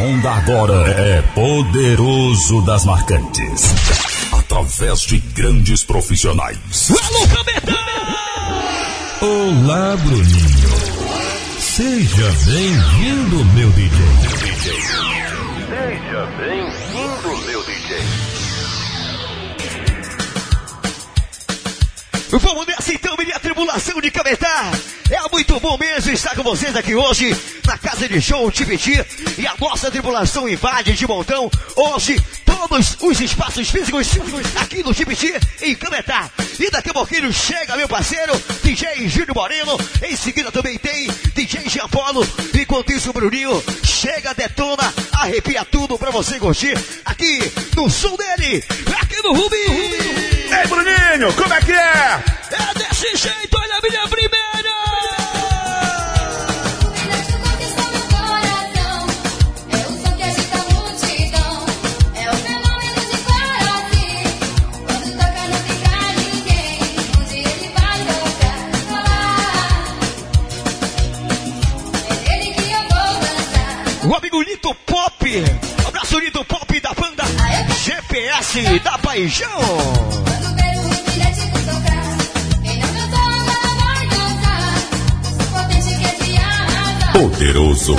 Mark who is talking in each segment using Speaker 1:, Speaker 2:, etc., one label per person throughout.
Speaker 1: onda agora é Poderoso das Marcantes. Através de grandes profissionais.
Speaker 2: Alô!
Speaker 3: Olá, Bruninho. Seja bem-vindo, meu DJ.
Speaker 4: Seja bem-vindo, meu
Speaker 2: Vamos nessa então, minha tribulação de Cametá. É muito bom mesmo estar com vocês aqui hoje na casa de show Tipiti. E a nossa tribulação invade de montão hoje todos os espaços físicos aqui no Tipiti em Cametá. E daqui a pouquinho chega meu parceiro DJ Júlio Moreno. Em seguida também tem DJ Jean Paulo. Enquanto isso, Bruninho chega, detona, arrepia tudo pra você curtir aqui no som dele, aqui no Rubi.
Speaker 4: Ei, Bruninho, como é que é?
Speaker 2: É desse jeito, olha a minha primeira! O amigo Lito Pop, abraço Lito Pop GPS da Paixão.
Speaker 1: Poderoso.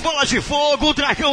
Speaker 2: Bola de Fogo, o Dragão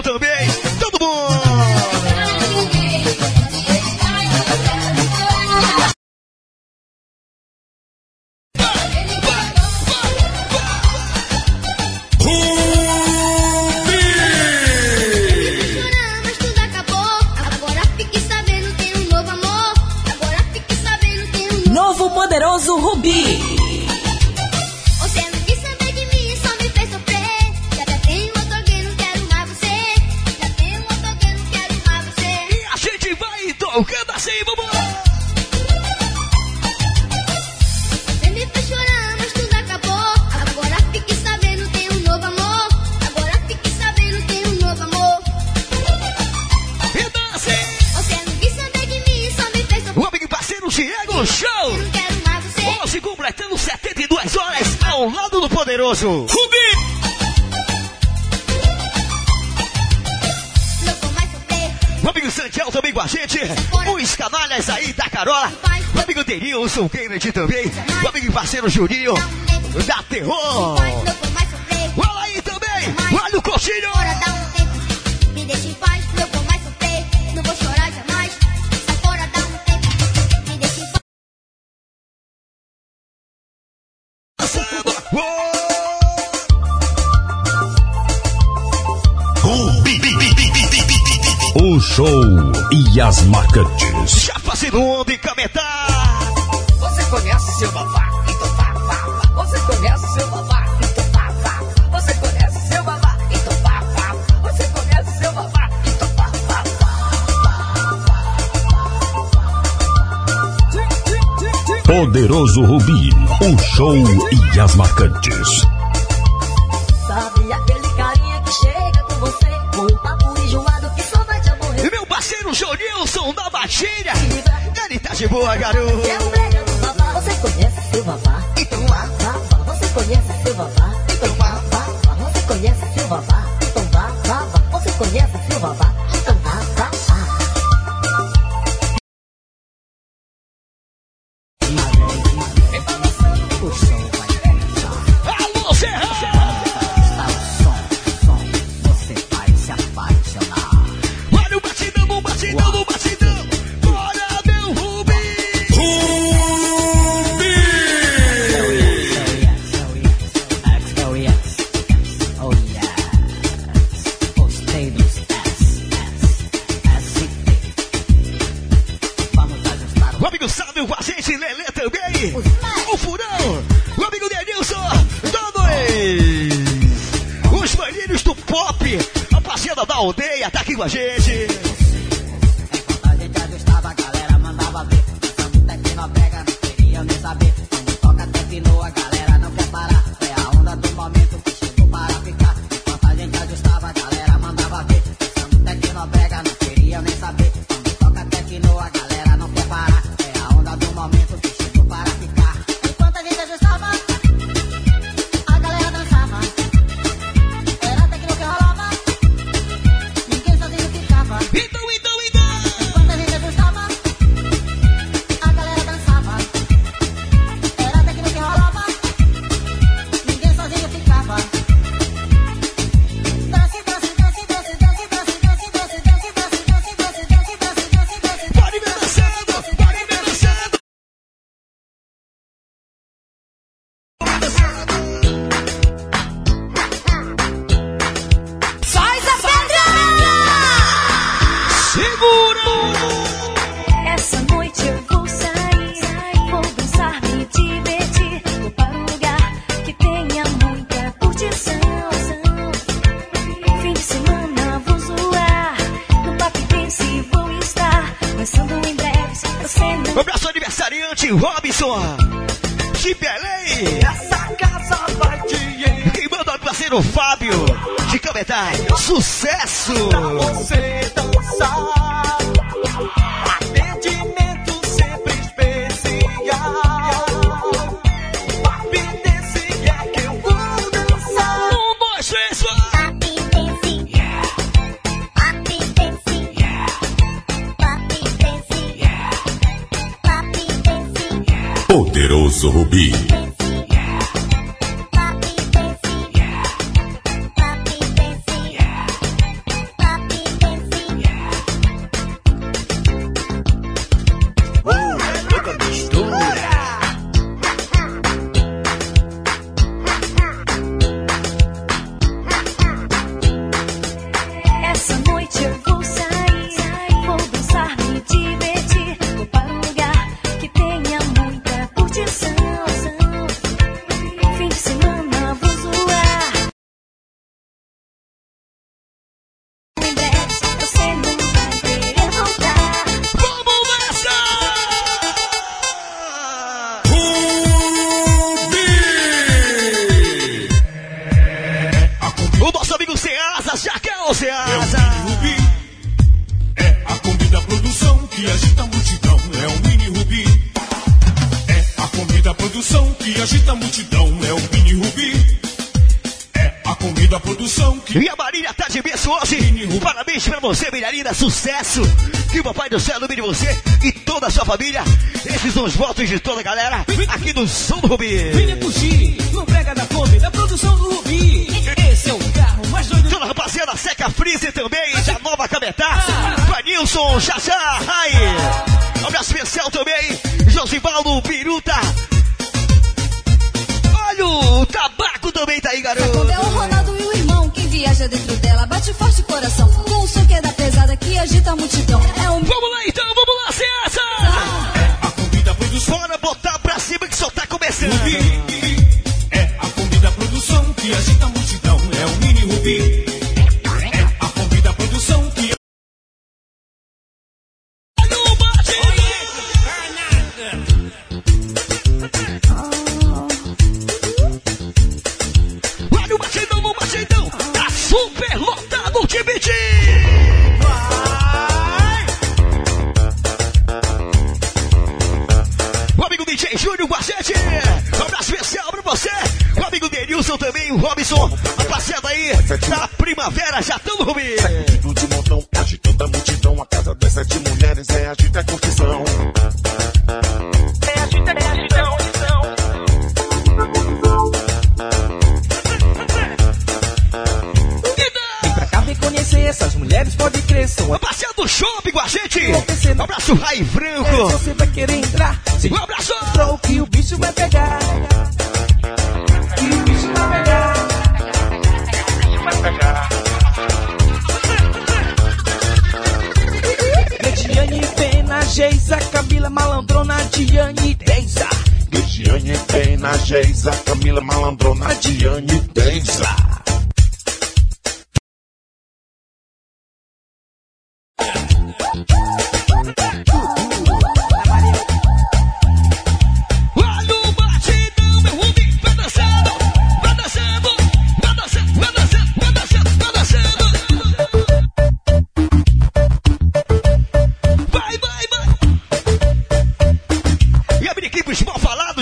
Speaker 2: 72 horas ao lado do poderoso Rubi! O amigo Santiago também com a gente. Os canalhas aí da Carola. O amigo Denilson, o Kennedy também. O amigo parceiro Juninho da Terror. Olha aí também. Olha o coxinho.
Speaker 1: Show e as marcantes.
Speaker 2: Já fazendo onda em Cametá.
Speaker 5: Você conhece seu babá? Então vá, vá, vá. Você conhece seu babá? Então vá, vá. Você conhece seu babá? Então vá, vá, vá. Você conhece seu babá? Então vá, vá, vá.
Speaker 1: Poderoso Rubi. O show e as marcantes.
Speaker 2: de boa, garoto.
Speaker 6: É o você conhece seu vavá? Então, então vá, vá, você conhece seu vavá? Então vá, vá, você conhece seu vavá?
Speaker 2: amigo Sábio com a gente, Lelê também. O Furão, o amigo Denilson, todos Os maninhos do pop, a parceira da aldeia, tá aqui com a gente.
Speaker 7: Sorrubi.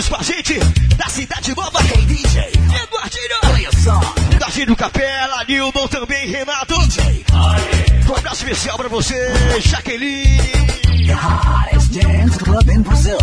Speaker 7: Juntos com a
Speaker 2: gente da Cidade Nova. Hey, DJ. Eduardinho. Olha só. Eduardinho Capela, Nilton também, Renato. DJ. Um abraço especial pra você, Jaqueline.
Speaker 6: The hottest dance club in Brazil.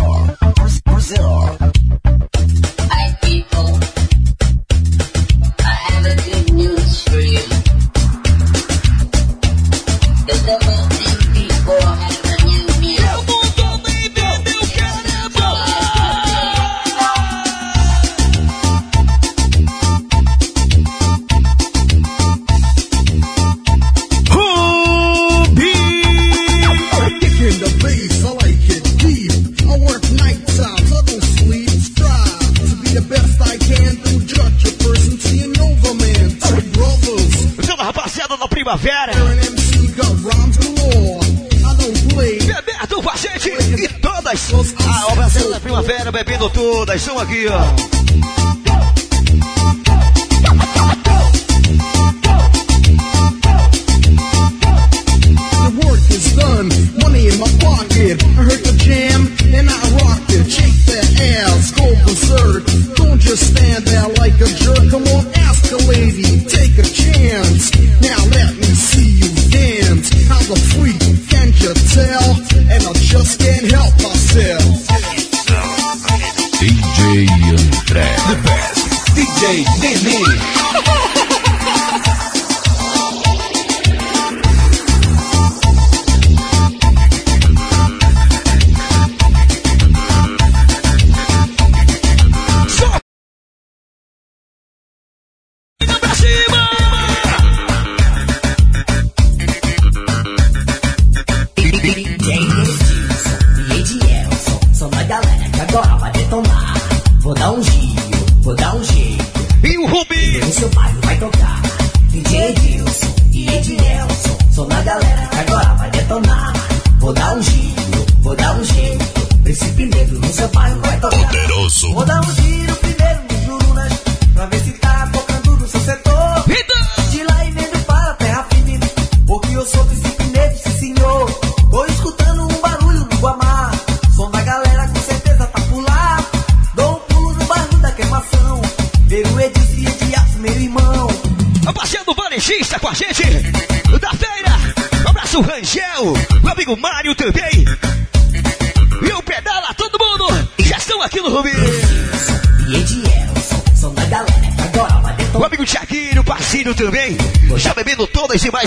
Speaker 2: aqui, ó.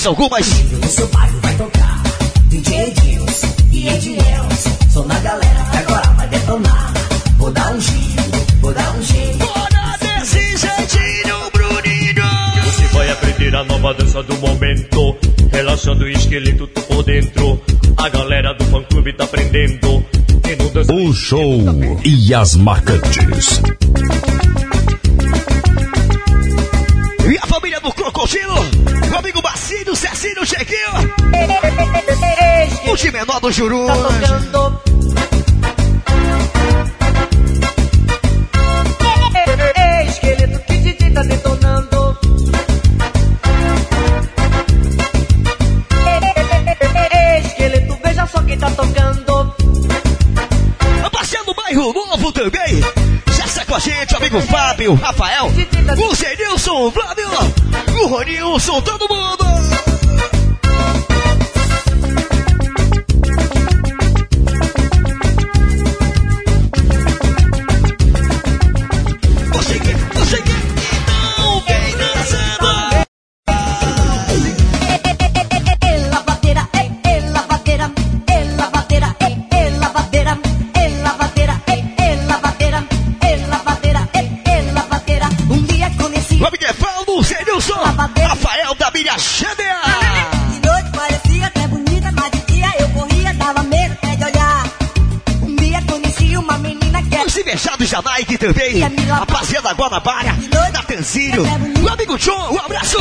Speaker 2: algumas.
Speaker 6: No seu bairro vai tocar DJ Edils e Ediels. Sou na galera que agora vai detonar. Vou dar um giro, vou dar um giro.
Speaker 2: Bora desse jeitinho, Bruninho.
Speaker 8: Você vai aprender a nova dança do momento. Relaxando o esqueleto por dentro. A galera do fã clube tá aprendendo.
Speaker 1: O show e as marcantes.
Speaker 2: do
Speaker 9: Tá tocando. Esqueleto que DJ tá detonando. Esqueleto, veja só quem tá tocando.
Speaker 2: Tá Passeando o bairro novo também. Já está com a gente, amigo Fábio, Rafael, tá o Zenilson, o Flávio, o Ronilson, todo mundo. Da também. Rapaziada Guanabara, Natanzírio, o amigo John, um abraço.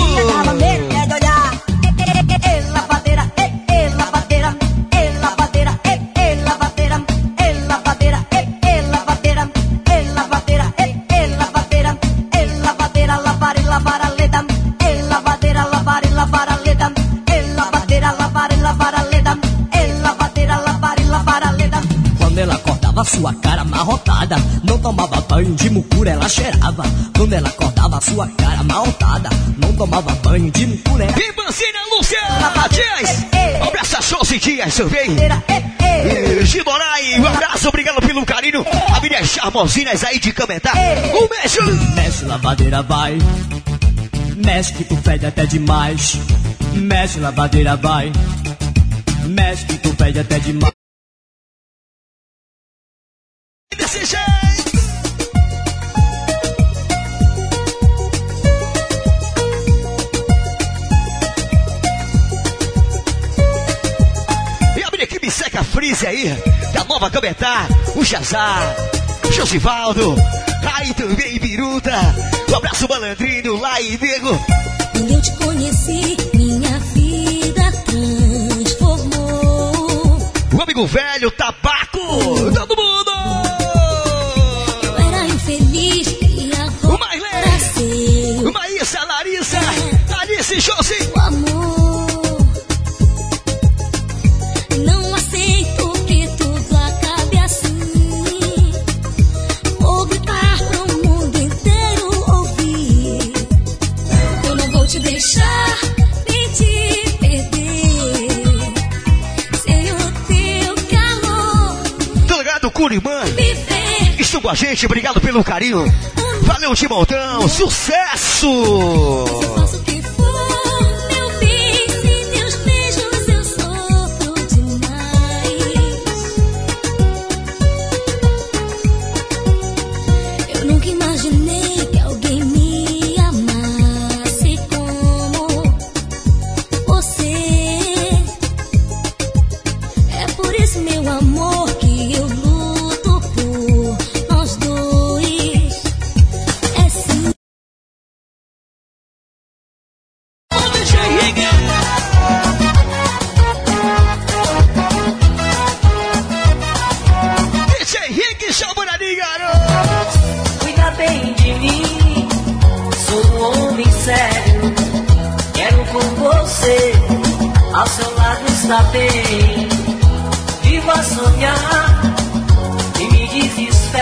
Speaker 6: Banho de mucura, ela cheirava. Quando ela acordava, sua cara amarrotada. Não tomava banho de mucura, ela
Speaker 2: Ribancina Lúcia Dias. Um abraço a Chelsea Dias também. E Gimorai, um abraço, obrigado pelo carinho. A minha charmosinhas aí de Cametá. Um beijo.
Speaker 6: Mexe, lavadeira, vai. Mexe que tu fede até demais. Mexe, lavadeira, vai. Mexe que tu fede até demais.
Speaker 2: Seca frise aí, da Nova Cametá, o Jazar, o Josivaldo, aí também Biruta, um abraço malandrino lá e nego.
Speaker 10: Quando eu te conheci, minha vida transformou.
Speaker 2: O amigo velho, tabaco, todo mundo!
Speaker 10: Eu era infeliz, queria
Speaker 2: O Mailê,
Speaker 10: seu
Speaker 2: o Maísa, Larissa, Alice, Josi. Com a gente, obrigado pelo carinho. Valeu, Timotão, sucesso!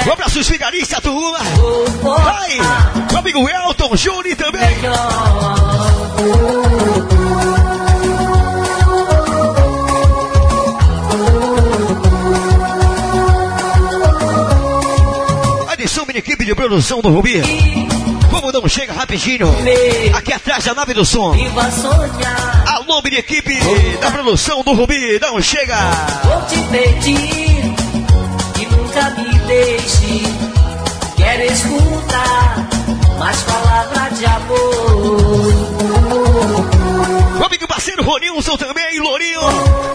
Speaker 11: Um
Speaker 2: abraço, Vigarista, Turma!
Speaker 11: Vou
Speaker 2: Vai! O amigo Elton Júnior também! Atenção, minha equipe de produção do Rubi. Vamos dar um chega rapidinho. Aqui atrás da nave do som. Alô, minha equipe da produção do Rubi. Dá um chega.
Speaker 11: vou te pedir nunca me deixe. Quero escutar mais palavras de amor.
Speaker 2: O amigo parceiro Ronilson também, Lourinho.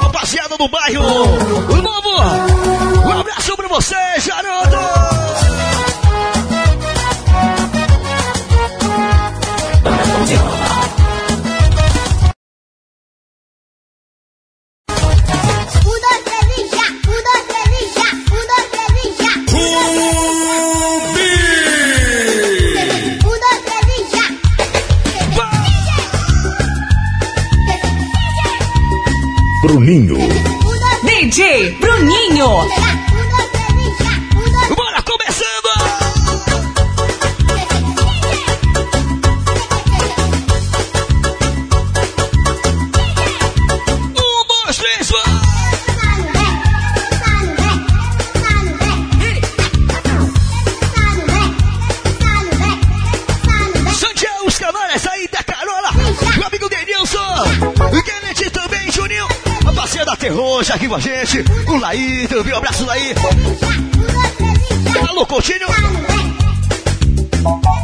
Speaker 2: Rapaziada do bairro. O novo. Um abraço pra você, garoto.
Speaker 1: Bruninho.
Speaker 12: DJ Bruninho.
Speaker 2: Ferro aqui com a gente. O Laí, teu um abraço, Laí. Alô, Coutinho. Alô,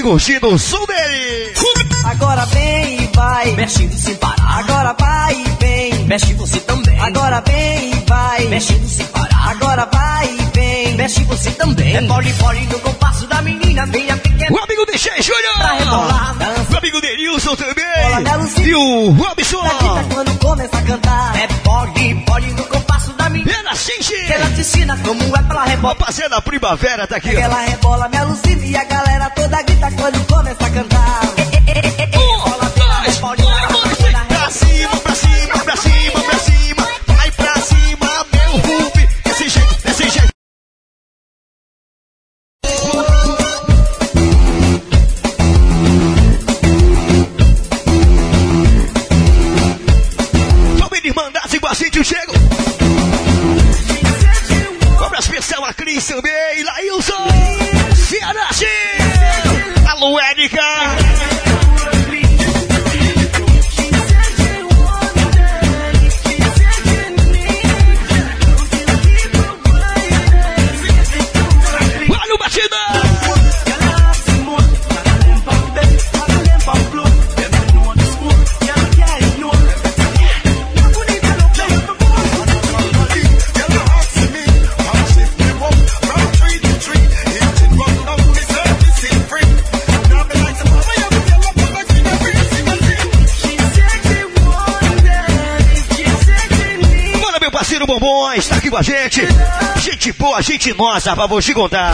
Speaker 13: e
Speaker 2: curtindo o som dele.
Speaker 13: Agora vem e vai, mexendo sem parar. Agora vai e vem, mexe você também. Agora vem e vai, mexendo sem parar. Agora vai e vem, mexe você também. É pole pole no compasso da menina, minha pequena.
Speaker 2: O amigo DJ Júnior.
Speaker 13: Pra rebolar, dança.
Speaker 2: O amigo Denilson também. E o Robson.
Speaker 13: Daqui tá quando começa a cantar. É pole pole no compasso da menina.
Speaker 2: Ela
Speaker 13: xinge. Ela te ensina como é pra rebolar.
Speaker 2: A primavera tá aqui.
Speaker 13: Ela rebola, me alucina e a galera quando começa a cantar.
Speaker 2: Gente nossa pra vos te contar.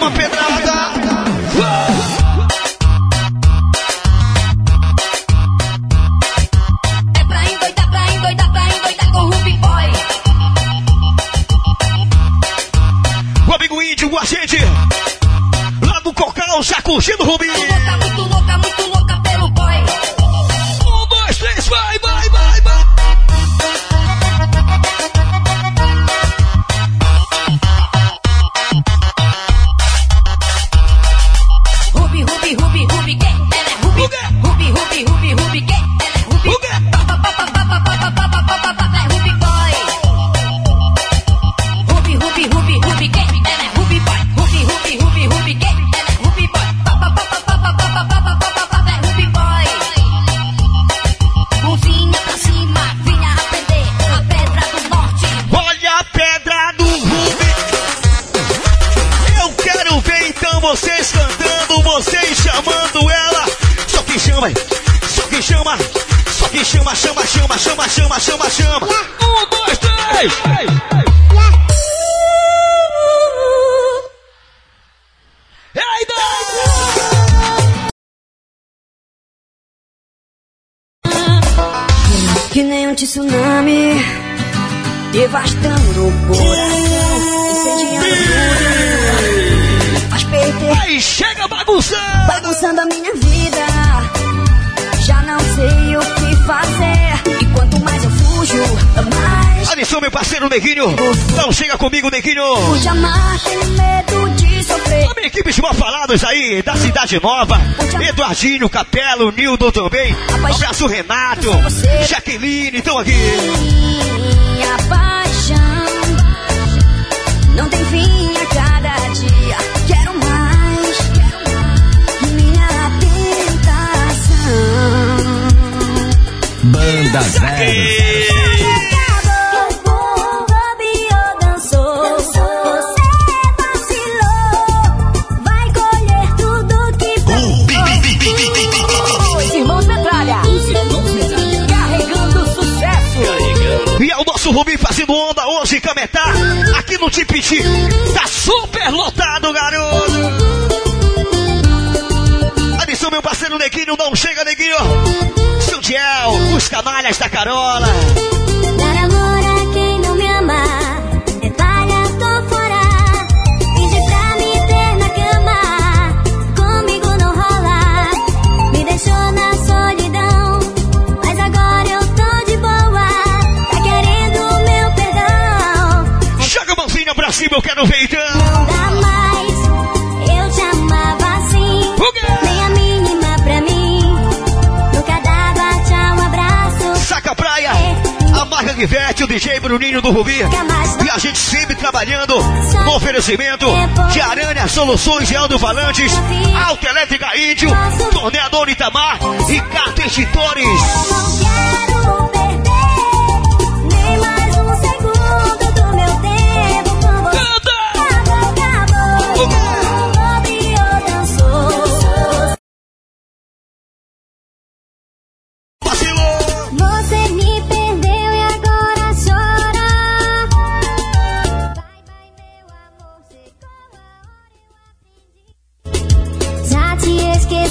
Speaker 2: uma pedrada. Cidade Nova, Eduardinho, Capelo, Nildo também. Abraço, Renato, Jaqueline, estão aqui.
Speaker 7: Minha paixão não tem fim a cada dia. Quero mais, minha tentação.
Speaker 1: Banda
Speaker 2: Zero. Tá aqui no Tipiti, tá super lotado, garoto. Alisson, meu parceiro Neguinho, não chega, Neguinho. Sudiel, os canalhas da Carola. cima, eu quero ver então.
Speaker 14: Não mais, eu te amava assim. Nem a mínima pra mim. Nunca dava tchau, abraço.
Speaker 2: Saca praia. É. A marca vete, o DJ Bruninho do Rubi. E a gente sempre trabalhando no oferecimento é de Aranha Soluções e Aldo Valantes, Alta Elétrica Índio, Torneador Itamar e Carta Extintores.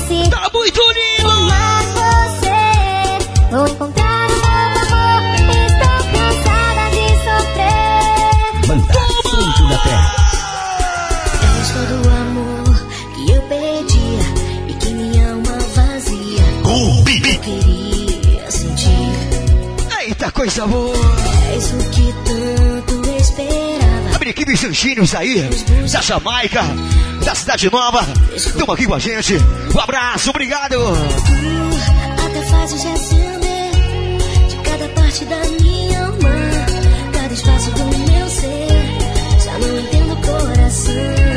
Speaker 14: você. Tá muito lindo! Mas você, vou encontrar um novo amor. Estou cansada de sofrer. Banda Fruto
Speaker 2: da Terra. És
Speaker 14: todo o amor que eu perdia e que minha alma vazia.
Speaker 1: Oh,
Speaker 2: eu
Speaker 10: queria sentir.
Speaker 2: Eita coisa boa!
Speaker 10: És o que esperava.
Speaker 2: A minha equipe Santinhos aí, da Jamaica, da Cidade Nova. Estão aqui com a gente. Um abraço, obrigado.
Speaker 10: Até fazes acender de cada parte da minha alma, cada espaço do meu ser. Já não entendo o coração.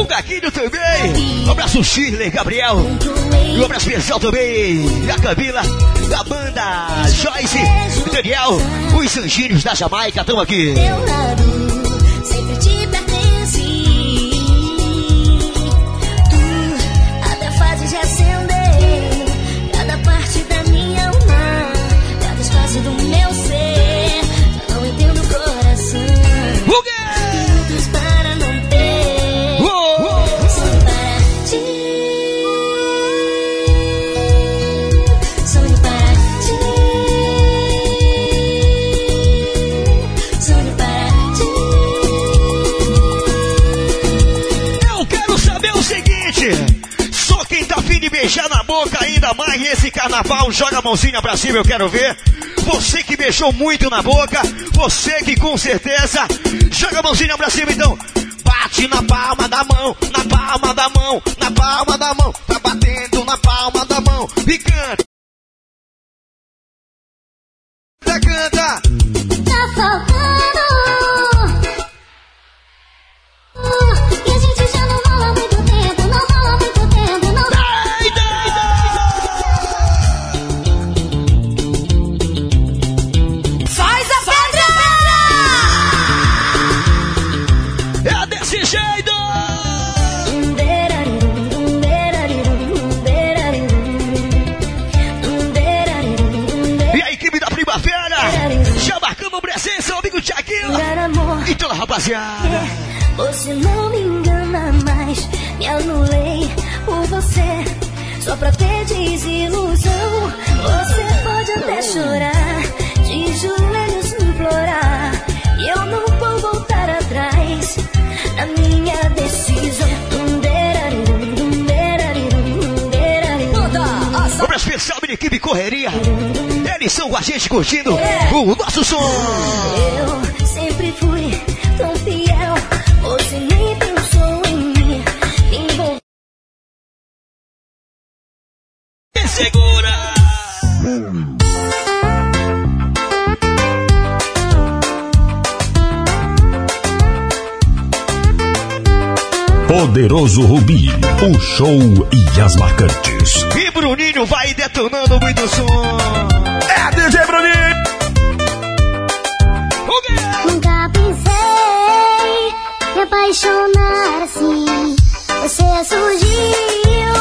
Speaker 10: O
Speaker 2: Gaguinho também. Um abraço, Shirley, Gabriel. Um abraço especial também. A Camila, a banda Joyce, Daniel, os Sanginhos da Jamaica estão aqui. Carnaval, joga a mãozinha pra cima, eu quero ver. Você que beijou muito na boca, você que com certeza joga a mãozinha pra cima, então. Bate na palma da mão, na palma da mão, na palma da mão, tá batendo na palma da mão e canta. Canta,
Speaker 10: Tá faltando.
Speaker 2: Marcando presença, o amigo Tiaguinho e toda a rapaziada.
Speaker 10: Você não me engana mais, me anulei por você, só pra ter desilusão. Você pode até chorar,
Speaker 2: especial, minha equipe Correria. Eles são com a gente curtindo o nosso som.
Speaker 10: Eu sempre fui tão fiel, você nem pensou em mim, me.
Speaker 2: Segura!
Speaker 1: Poderoso Rubi, o show e as marcantes.
Speaker 2: E Bruninho vai detonando muito som.
Speaker 14: É DJ Bruninho.
Speaker 10: Nunca pensei me apaixonar assim. Você surgiu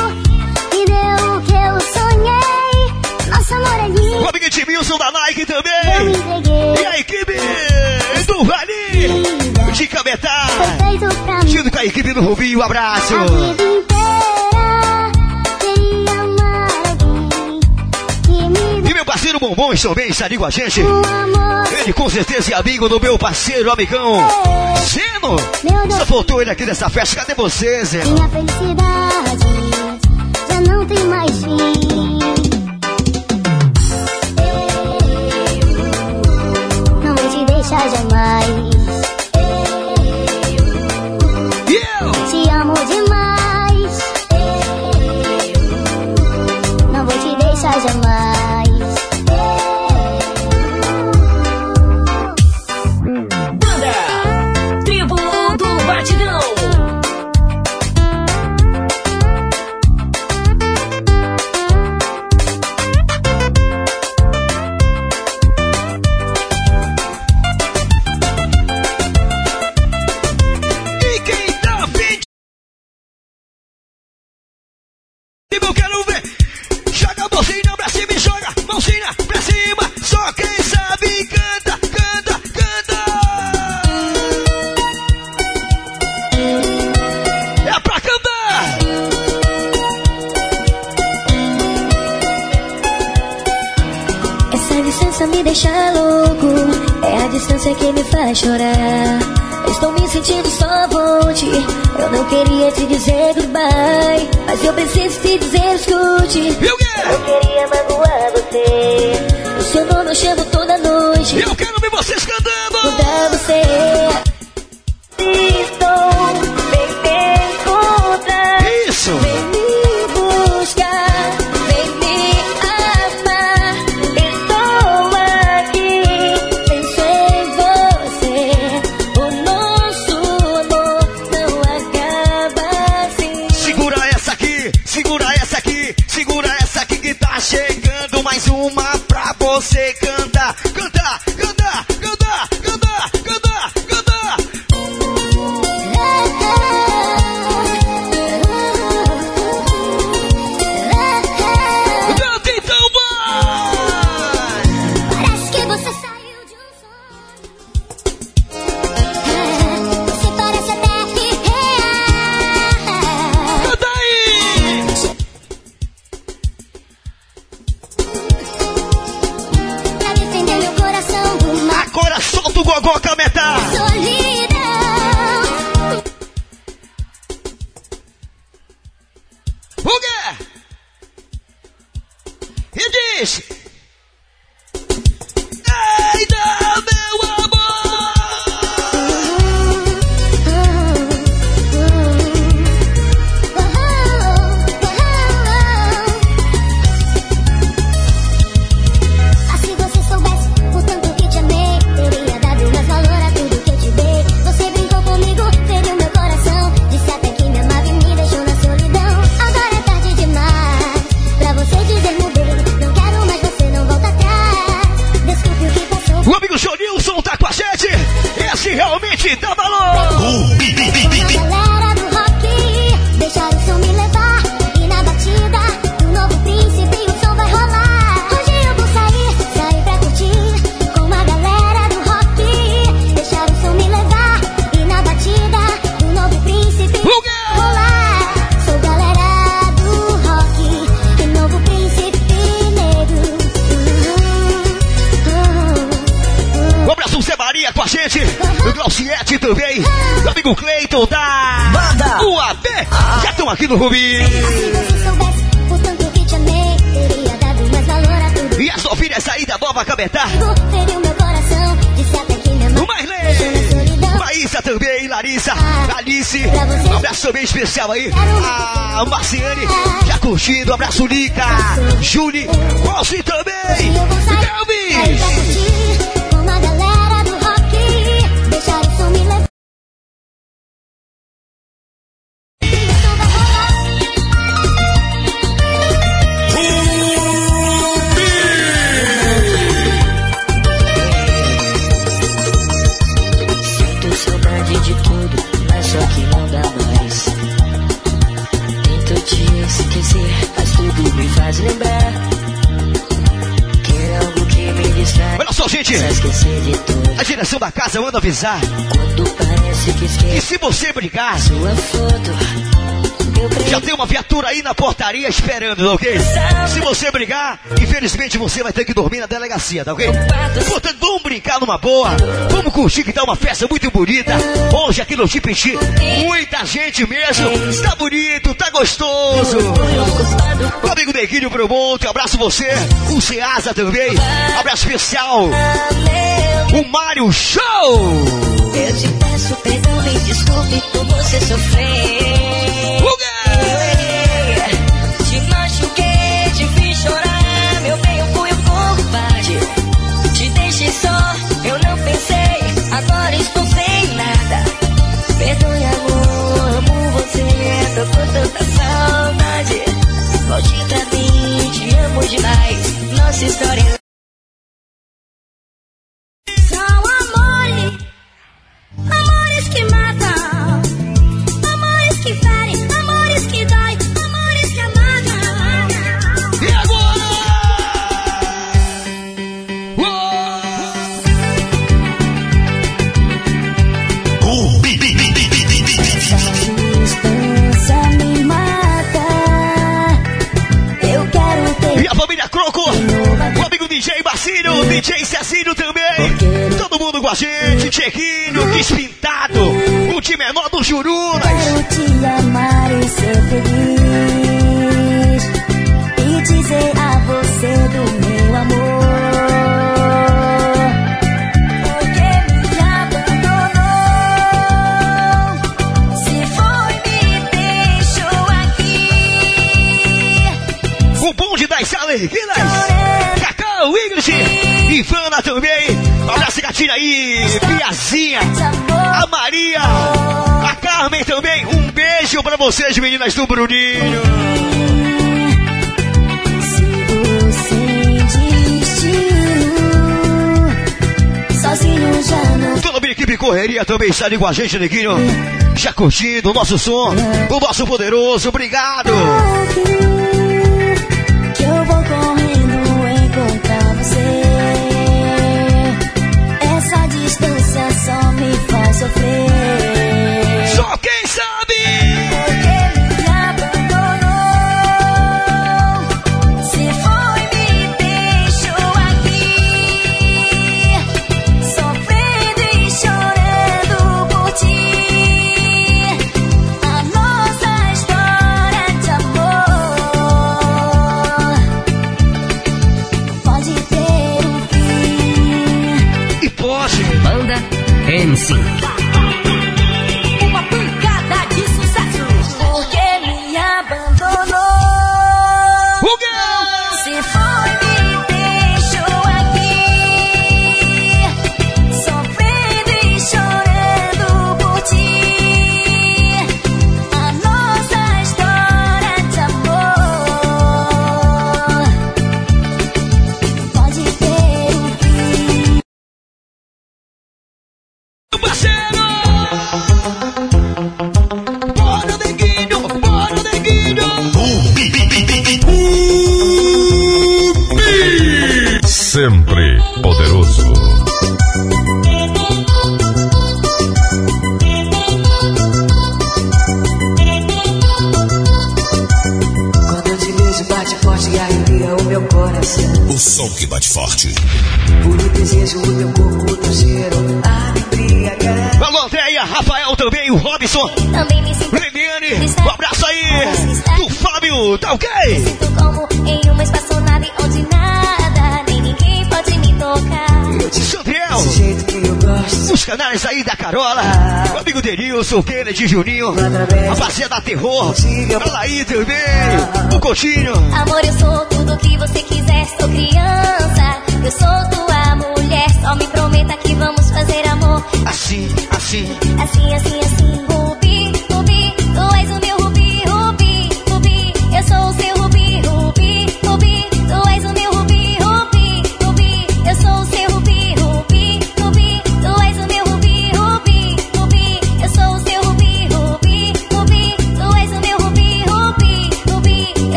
Speaker 10: e deu o que eu sonhei. Nosso amor é lindo.
Speaker 2: O amigo Edmilson da Nike
Speaker 10: Eu me
Speaker 2: também.
Speaker 10: entreguei.
Speaker 2: E a equipe do Vale de Cametá.
Speaker 10: Foi feito pra mim
Speaker 2: Junto com a equipe do Rubinho, um abraço. E meu parceiro Bombons também está ali com a gente. Ele com certeza é amigo do meu parceiro, amigão. Zeno.
Speaker 10: Meu Deus.
Speaker 2: Só faltou ele aqui nessa festa. Cadê você, Zeno?
Speaker 10: Minha felicidade já não tem mais fim. Não vou te deixar jamais.
Speaker 2: Eu
Speaker 14: quero ver vocês cantando. especial aí. A Marciane, já curtindo. Abraço, Lica. Júlio, Rose também. Delmi. avisar
Speaker 10: que
Speaker 14: se você brigar, já tem uma viatura aí na portaria esperando, tá ok? Se você brigar, infelizmente você vai ter que dormir na delegacia, tá ok? Portanto, vamos brincar numa boa, vamos curtir que tá uma festa muito bonita. Hoje aqui no Chipinchi, muita gente mesmo. Tá bonito, tá gostoso. Meu amigo Neguinho Promonte, abraço você, o Ceasa também. Abraço especial o Mário Show!
Speaker 10: Eu te peço perdão, me desculpe por você sofrer. Te machuquei, te chorar, meu bem, eu fui o culpado. Te deixei só, eu não pensei, agora estou sem nada. Amo você, tô com tanta saudade. Pra mim, te amo demais, nossa história
Speaker 14: é Croco, o amigo
Speaker 2: DJ Bacilho, DJ Cezinho também. Todo mundo com a gente, Tchequinho, Despintado, o time é menor do Jurunas.
Speaker 10: Vou te amar e ser feliz e dizer a você do
Speaker 2: alerguinas. Cacau, Ingrid. Ivana também. Abraço, gatinha aí. Piazinha. A Maria. A Carmen também. Um beijo pra vocês, meninas do Bruninho.
Speaker 10: Sem destino. Sozinho já não
Speaker 2: Toda a minha equipe correria também está ali com a gente, Neguinho. Já curtindo o nosso som, o nosso poderoso. Obrigado.
Speaker 10: Faz sofrer.
Speaker 2: Os canais aí da Carola, o amigo Denilson, o Kennedy, Juninho, a parceira da Terror, a Laí também, o Coutinho.
Speaker 10: Amor, eu sou tudo que você quiser, sou criança. Eu sou tua mulher, só me prometa que vamos fazer amor.
Speaker 2: Assim, assim,
Speaker 10: Assim, assim, assim.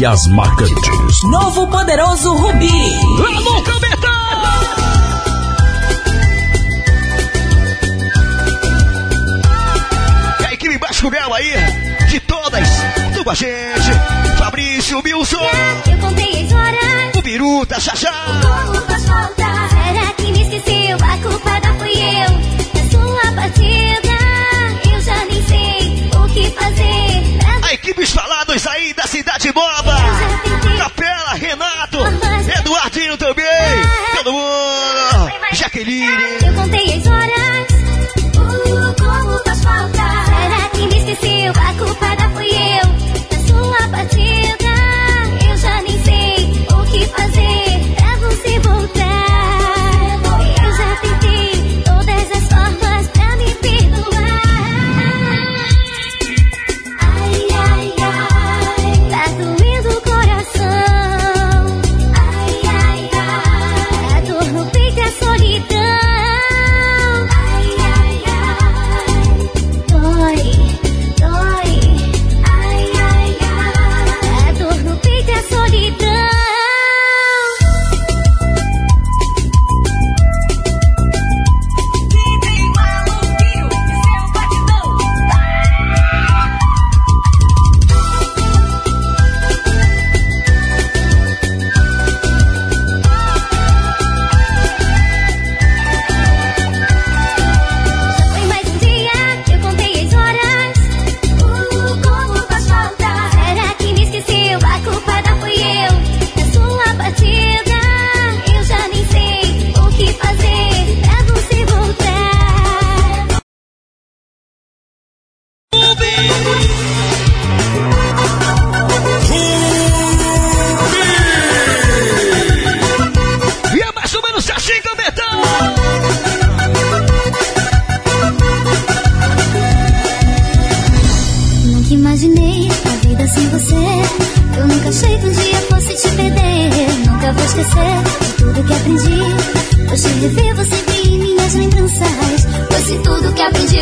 Speaker 7: E
Speaker 1: as marcantes.
Speaker 7: Novo poderoso Rubi.
Speaker 2: E a equipe Baixo Mel aí, de todas, tudo com a gente. Fabrício, Wilson,
Speaker 10: Eu contei a história,
Speaker 2: o Biruta, Xaxá.
Speaker 10: como faz falta. Será que me esqueceu? A culpada fui eu. É sua partida, que fazer.
Speaker 2: A equipe Falados aí da Cidade Nova. Capela, Renato, Eduardinho também. Todo mundo! Jaqueline!
Speaker 14: Eu contei as horas, uh, como faz falta. Será que me esqueceu? A culpada fui eu.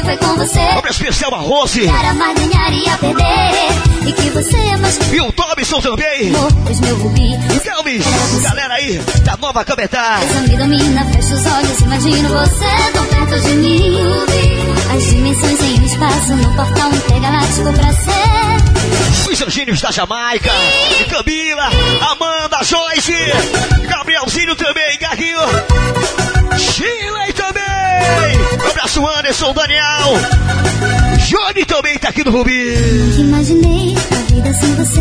Speaker 14: Foi com você.
Speaker 2: Obra especial a Rose
Speaker 14: Era mais ganhar e a perder. E que você é mais
Speaker 2: e o Tobson também.
Speaker 14: pois meu rubi.
Speaker 2: Calmes, galera aí da Nova Cabetá.
Speaker 14: Essa me domina, fecho os olhos, imagino você tão perto de mim. As dimensões em um espaço no portal intergaláctico pra ser.
Speaker 2: Os Anjinhos da Jamaica, Camila, Amanda, Joyce, Gabrielzinho também, Garrinho, também. Um abraço, Anderson, Daniel, Johnny também tá aqui no Rubi.
Speaker 14: Nunca imaginei a vida sem você.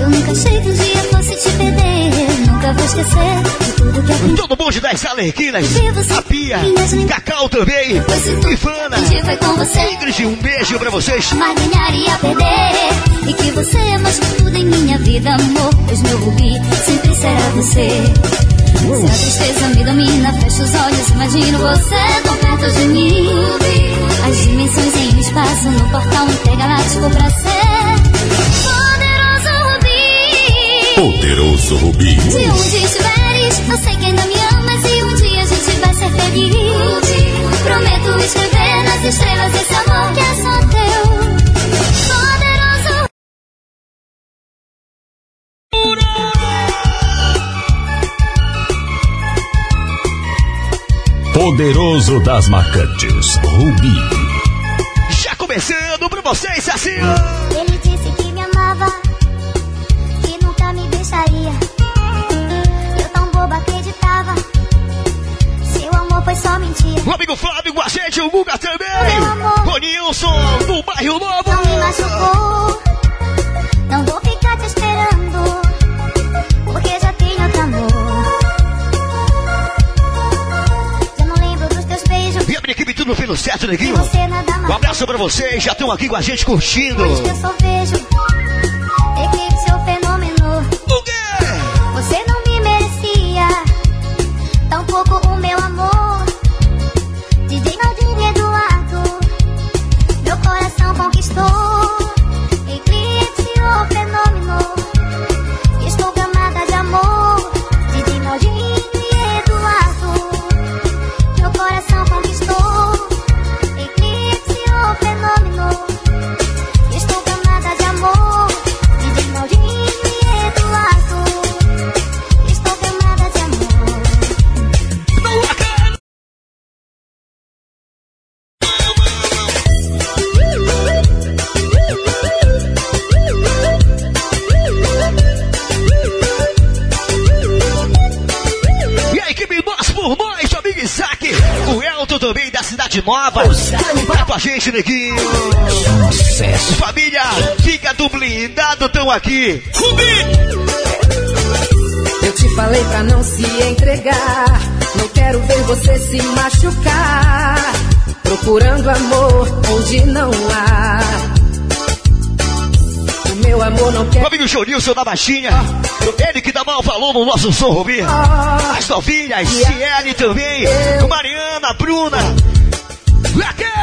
Speaker 14: Eu nunca achei que um dia fosse te perder. Nunca vou esquecer de tudo que aprendi.
Speaker 2: Todo mundo das Alerquinas, a Pia, Cacau também, Ivana,
Speaker 14: Aprendi foi com você.
Speaker 2: Ingrid, um beijo pra vocês.
Speaker 14: Mais ganhar e a perder. E que você é mais que tudo em minha vida, amor. Pois meu rubi sempre será você. Se a tristeza me domina, fecho os olhos, imagino você tão perto de mim. As dimensões em um espaço no portal intergaláctico pra ser. Poderoso rubi.
Speaker 1: Poderoso Rubi.
Speaker 14: De onde estiveres, eu sei que ainda me amas e um dia a gente vai ser feliz. Prometo escrever nas estrelas esse amor que é só teu. Poderoso
Speaker 1: das marcantes. Rubi.
Speaker 2: Já começando pra vocês assim, ó.
Speaker 14: Ele disse que me amava, que nunca me deixaria. Eu tão boba acreditava. Seu amor foi só mentira.
Speaker 2: O amigo Flávio com a gente, o Guga também. O Nilson, do bairro Novo. Neguinho. Um abraço pra vocês, já estão aqui com a gente curtindo. Gente, neguinho. Família, fica do blindado, tão aqui.
Speaker 15: Eu te falei pra não se entregar. Não quero ver você se machucar. Procurando amor onde não há. O meu amor não quer.
Speaker 2: Meu amigo Jonilson da Baixinha. Ele que dá mal valor no nosso som, Rubi. As novinhas, Ciele também. Mariana, Bruna.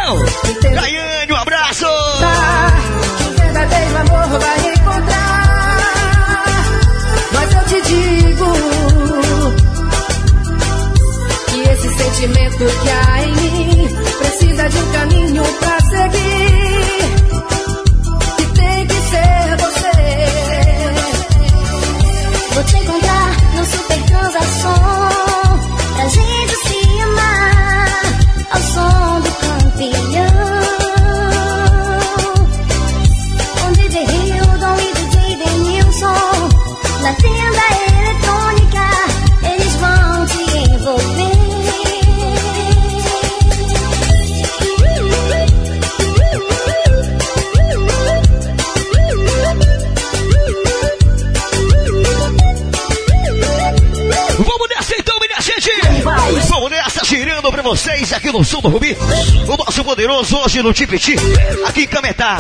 Speaker 2: Raquel. Daiane, um abraço.
Speaker 15: O verdadeiro amor vai encontrar. Mas eu te digo que esse sentimento que há em mim
Speaker 2: vocês aqui no Som do Rubi. O nosso poderoso hoje no Tipiti, aqui em Cametá.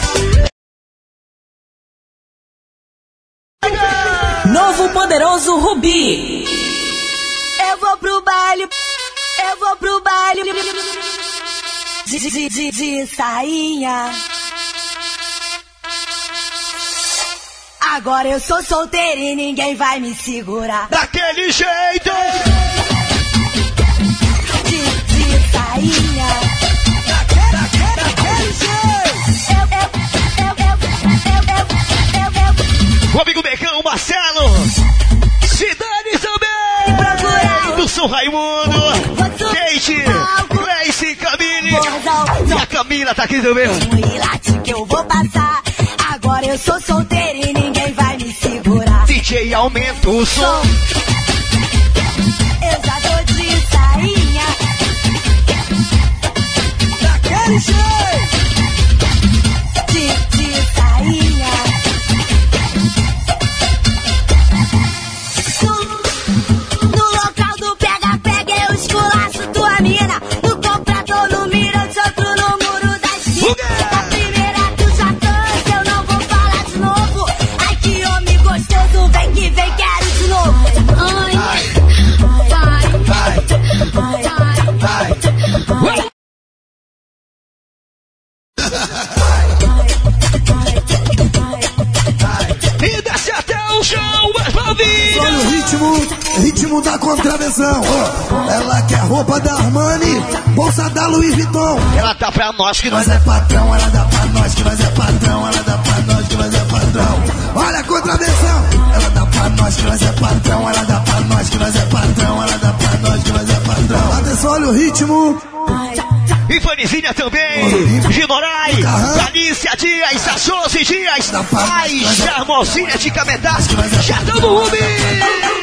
Speaker 16: Novo poderoso Rubi.
Speaker 10: Eu vou pro baile, eu vou pro baile de, de, de, de sainha. Agora eu sou solteira e ninguém vai me segurar.
Speaker 2: Daquele jeito! O amigo Becão, Marcelo! Cidade também! Do São Raimundo! Kate! Grace, Camille! E a Camila tá aqui também!
Speaker 10: Late que eu vou passar. Agora eu sou solteira e ninguém vai me segurar.
Speaker 2: DJ, aumenta o som!
Speaker 10: Eu já tô de Jeito.
Speaker 17: Roupa da Armani, bolsa da Louis Vuitton.
Speaker 2: Ela dá pra nós que nós
Speaker 17: é patrão, ela dá pra nós que nós é patrão, ela dá pra nós que nós é patrão. Olha a contravenção. Ela dá pra nós que nós é patrão, ela dá pra nós que nós é patrão, ela dá pra nós que nós é patrão. Atenção, olha o ritmo.
Speaker 2: Fanizinha também, Ginorai, Alicia Dias, Josi Dias, as charmosinhas de Cametá, já estão no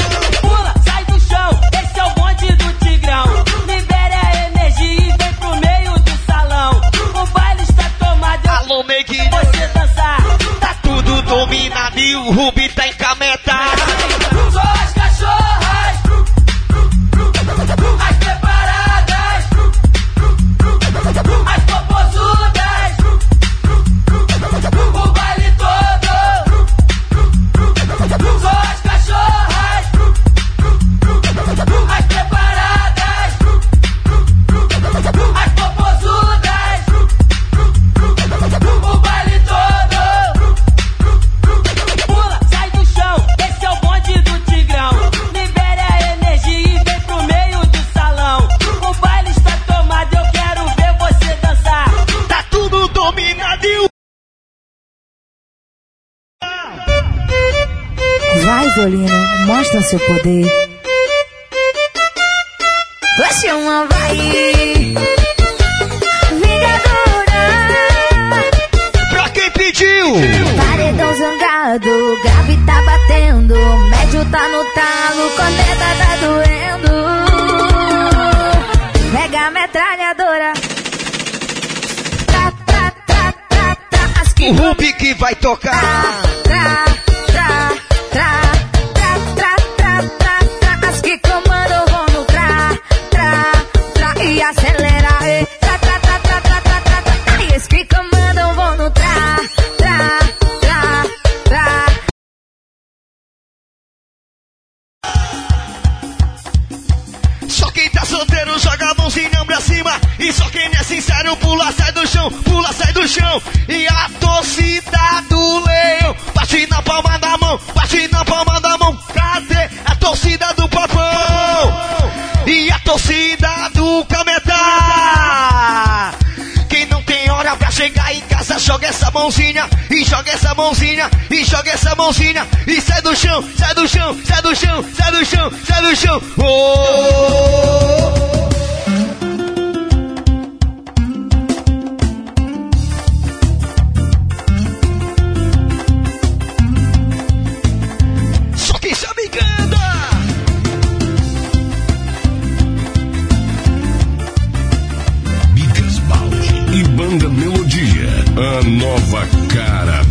Speaker 18: o
Speaker 2: Rubi tá em Cametá.
Speaker 10: Seu poder. Você uma vai. Vingadora.
Speaker 2: Pra quem pediu?
Speaker 10: Paredão zangado, grave tá batendo, médio tá no talo, corneta tá doendo. Pega a metralhadora. Tra, tra, tra, tra, tra, as que
Speaker 2: O Rubi que vai tocar. Solteiro joga a mãozinha pra cima. E só quem é sincero pula, sai do chão, pula, sai do chão. E a torcida do leão bate na palma da mão, bate na palma da mão. Cadê a torcida do papão? E a torcida do cametá? Chegar em casa, joga essa mãozinha, e joga essa mãozinha, e joga essa mãozinha, e sai do chão, sai do chão, sai do chão, sai do chão, sai do chão. Oh!
Speaker 19: A nova cara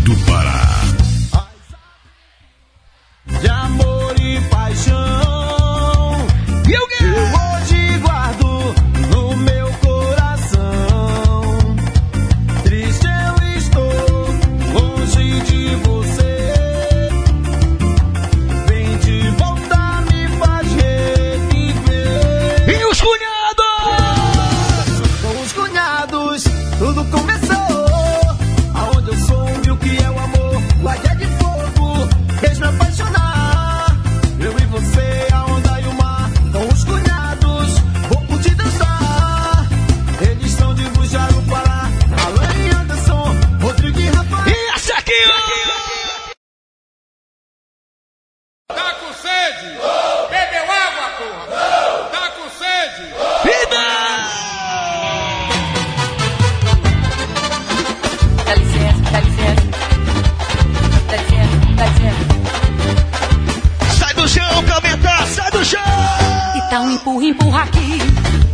Speaker 20: tá
Speaker 21: um empurra, empurra aqui.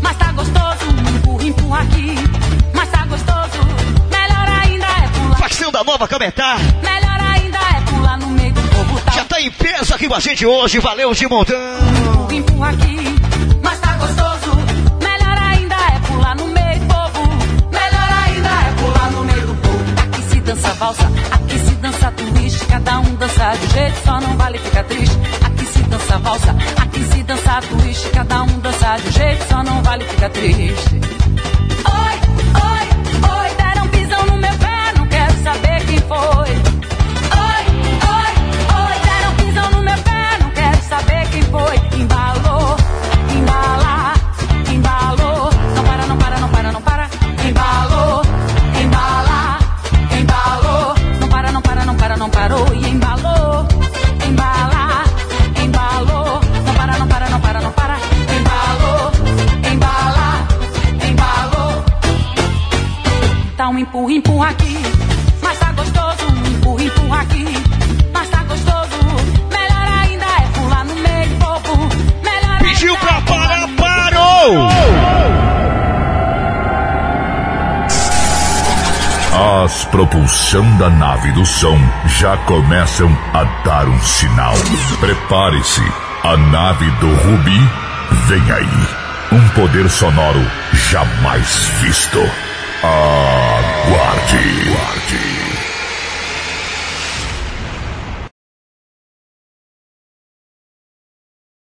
Speaker 21: Mas tá gostoso, um empurra, empurra aqui. Mas tá gostoso. Melhor ainda é pular.
Speaker 2: Facção da nova cametá.
Speaker 21: Melhor ainda é pular no meio do povo. Tá
Speaker 2: Já tá em peso aqui com a gente hoje, valeu de montão.
Speaker 21: empurra, empurra aqui. Mas tá gostoso. Melhor ainda é pular no meio do povo. Melhor ainda é pular no meio do povo. Aqui se dança valsa, aqui se dança twist. Cada um dança de jeito, só não vale ficar triste. Dança valsa, aqui se dança twist. Cada um dança de jeito, só não vale ficar triste. Oi, oi, oi, deram pisão no meu pé, não quero saber quem foi. Oi, oi, oi, deram pisão no meu pé, não quero saber quem foi.
Speaker 19: Propulsão da nave do som já começam a dar um sinal. Prepare-se, a nave do Rubi vem aí. Um poder sonoro jamais visto. Aguarde.